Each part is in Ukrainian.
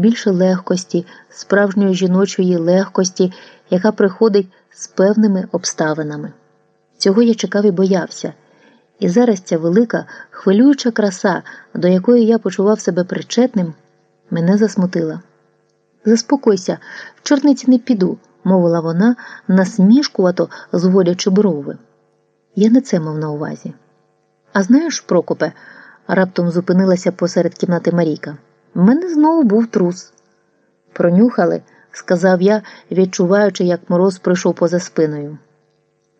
більше легкості, справжньої жіночої легкості, яка приходить з певними обставинами. Цього я чекав і боявся. І зараз ця велика, хвилююча краса, до якої я почував себе причетним, мене засмутила. Заспокойся, в чорниці не піду, мовила вона, насмішкувато зводячи брови. Я не це мав на увазі. А знаєш, Прокопе, раптом зупинилася посеред кімнати Марійка. В мене знову був трус. Пронюхали, сказав я, відчуваючи, як мороз пройшов поза спиною.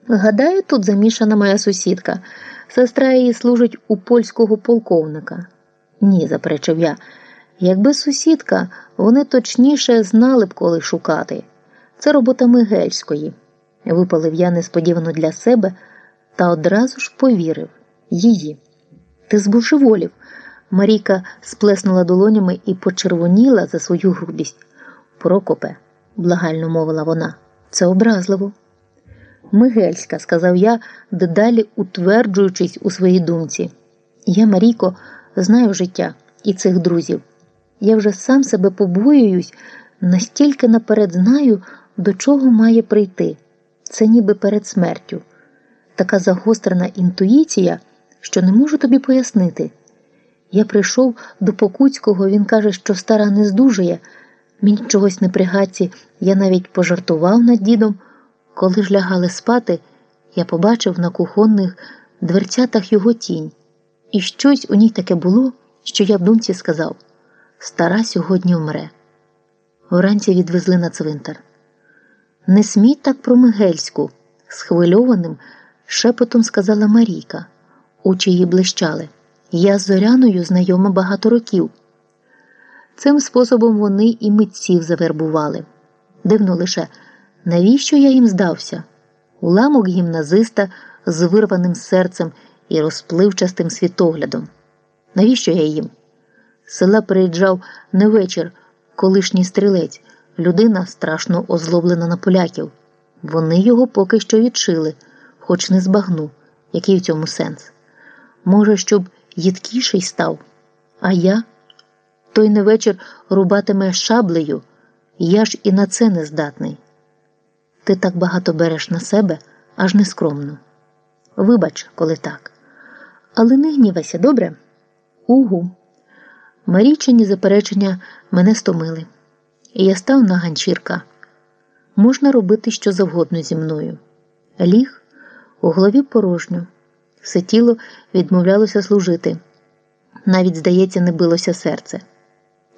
Гадаю, тут замішана моя сусідка. Сестра її служить у польського полковника. Ні, заперечив я. Якби сусідка, вони точніше знали б, коли шукати. Це робота Мигельської, випалив я несподівано для себе та одразу ж повірив її. Ти збожеволів. Марійка сплеснула долонями і почервоніла за свою грубість. Прокопе, благально мовила вона, це образливо. Мигельська, сказав я, дедалі утверджуючись у своїй думці. Я, Марійко, знаю життя і цих друзів. Я вже сам себе побоююсь, настільки наперед знаю, до чого має прийти. Це ніби перед смертю. Така загострена інтуїція, що не можу тобі пояснити. Я прийшов до Покуцького, він каже, що стара не здужує. Мені чогось не при гадці, я навіть пожартував над дідом. Коли ж лягали спати, я побачив на кухонних дверцятах його тінь, і щось у ній таке було, що я в думці сказав стара сьогодні вмре. Вранці відвезли на цвинтар. Не смій так про Мигельську, схвильованим шепотом сказала Марійка, очі її блищали. Я з Зоряною знайома багато років. Цим способом вони і митців завербували. Дивно лише, навіщо я їм здався? Уламок гімназиста з вирваним серцем і розпливчастим світоглядом. Навіщо я їм? З села приїжджав не вечір, колишній стрілець, людина страшно озлоблена на поляків. Вони його поки що відшили, хоч не збагну, який в цьому сенс. Може, щоб їдкіший став, а я той не вечір рубатиме шаблею, я ж і на це не здатний. Ти так багато береш на себе, аж нескромно. Вибач, коли так. Але не гнівайся, добре? Угу. Марійчині заперечення мене стомили, і я став на ганчірка. Можна робити що завгодно зі мною. Ліг у голові порожньо, все тіло відмовлялося служити. Навіть, здається, не билося серце.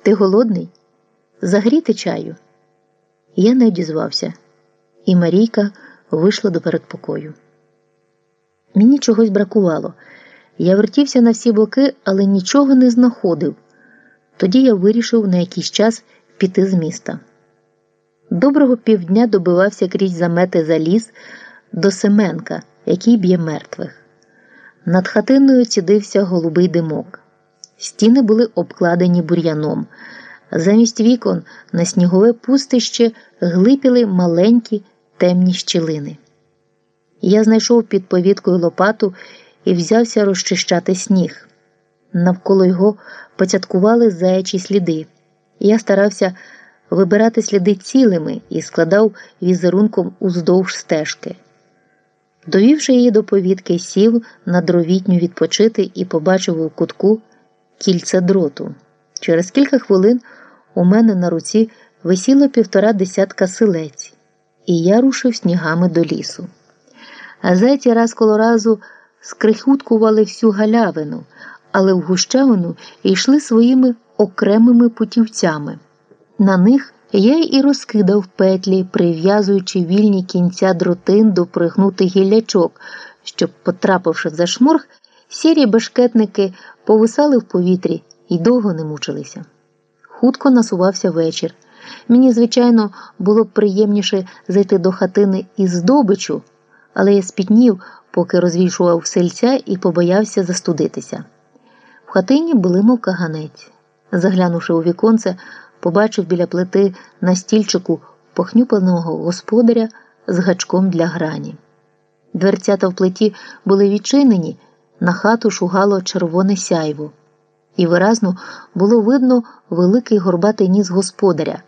Ти голодний? Загріти чаю? Я не одізвався, і Марійка вийшла до передпокою. Мені чогось бракувало. Я вертівся на всі боки, але нічого не знаходив. Тоді я вирішив на якийсь час піти з міста. Доброго півдня добивався крізь замети за ліс до Семенка, який б'є мертвих. Над хатиною цідився голубий димок. Стіни були обкладені бур'яном. Замість вікон на снігове пустище глипіли маленькі темні щілини. Я знайшов під повіткою лопату і взявся розчищати сніг. Навколо його поцяткували заячі сліди. Я старався вибирати сліди цілими і складав візерунком уздовж стежки. Довівши її до повітки, сів на дровітню відпочити і побачив у кутку кільце дроту. Через кілька хвилин у мене на руці висіло півтора десятка силець, і я рушив снігами до лісу. А зайці раз коло разу скрихуткували всю галявину, але в гущавину йшли своїми окремими путівцями. На них я і розкидав петлі, прив'язуючи вільні кінця дротин до пригнутих гіллячок, щоб, потрапивши в зашморг, сірі бешкетники повисали в повітрі і довго не мучилися. Хутко насувався вечір. Мені, звичайно, було б приємніше зайти до хатини із здобичу, але я спітнів, поки розвішував сельця і побоявся застудитися. В хатині були мов каганець. Заглянувши у віконце, побачив біля плити на стільчику похнюпаного господаря з гачком для грані. Дверцята в плиті були відчинені, на хату шугало червоне сяйво. і виразно було видно великий горбатий ніс господаря,